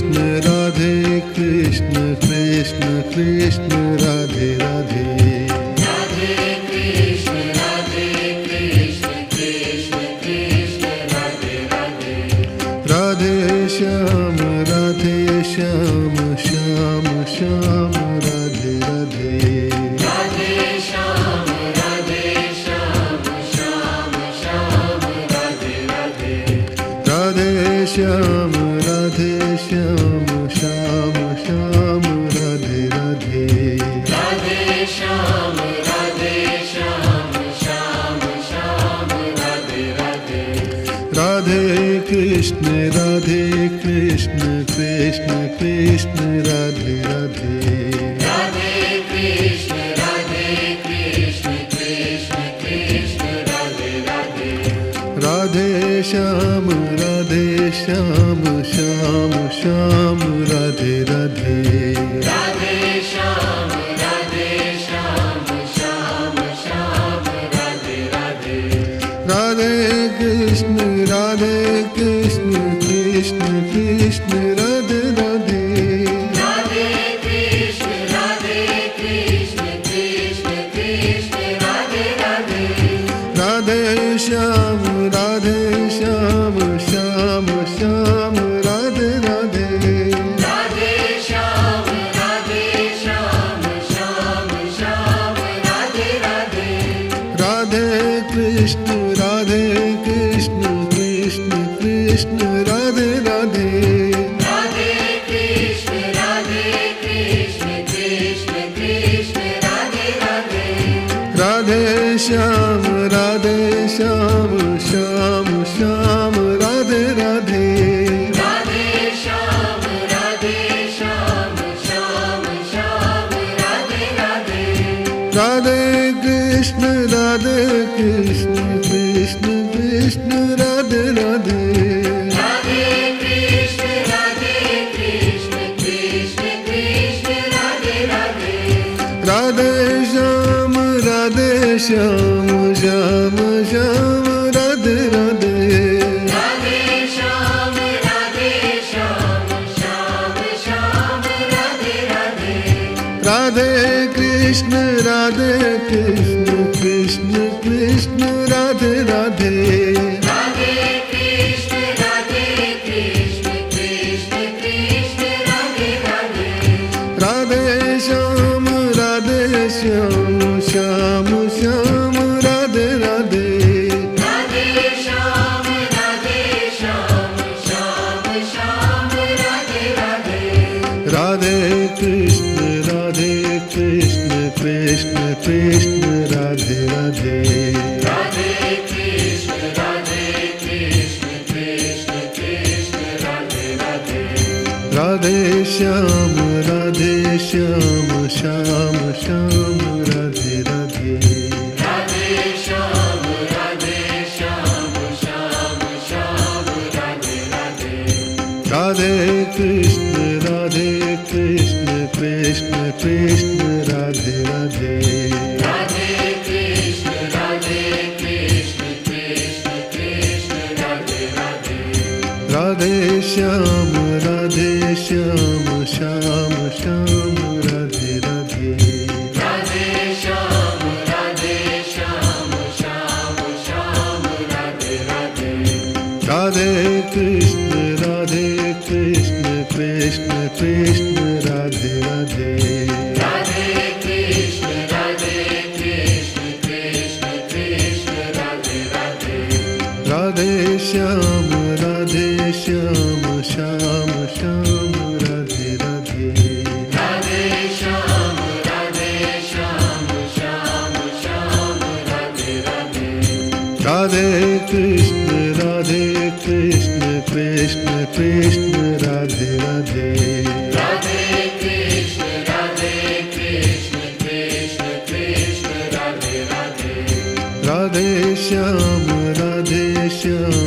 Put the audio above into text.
कृष्ण राधे कृष्ण कृष्ण कृष्ण राधे राधे राधे श्याम राधे श्याम श्याम श्याम राधे राधे राधे श्याम श्याम श्याम श्याम राधे राधे। राधे श्याम राधे श्याम श्याम श्याम राधे राधे। राधे कृष्ण राधे कृष्ण कृष्ण कृष्ण राधे राधे। राधे कृष्ण राधे कृष्ण कृष्ण कृष्ण राधे राधे। राधे श्याम राधे श्याम श्याम श्याम राधे राधे। राधे श्याम राधे श्याम श्याम श्याम राधे राधे। राधे कृष्ण राधे कृष्ण राधे कृष्ण कृष्ण कृष्ण राधे राधे। राधे श्याम कृष्ण कृष्ण कृष्ण राधे राधे राधे कृष्ण राधे कृष्ण कृष्ण कृष्ण राधे राधे राधे श्याम राधे श्याम श्याम श्याम राधे कृष्ण राधे कृष्ण कृष्ण कृष्ण राधे राधे राधे। श्याम राधे श्याम श्याम श्याम राधे राधे। राधे श्याम राधे श्याम श्याम श्याम राधे राधे। राधे कृष्ण राधे कृष्ण कृष्ण कृष्ण राधे राधे राधे। राधे श्याम राधे श्याम श्याम श्याम राधे राधे। राधे श्याम राधे श्याम श्याम श्याम राधे राधे। राधे कृष्ण राधे कृष्ण कृष्ण कृष्ण राधे राधे। राधे कृष्ण राधे कृष्ण कृष्ण कृष्ण राधे राधे। राधे कृष्ण रे कृष्ण राधे कृष्ण कृष्ण कृष्ण राधे राधे। राधे श्याम राधे श्याम।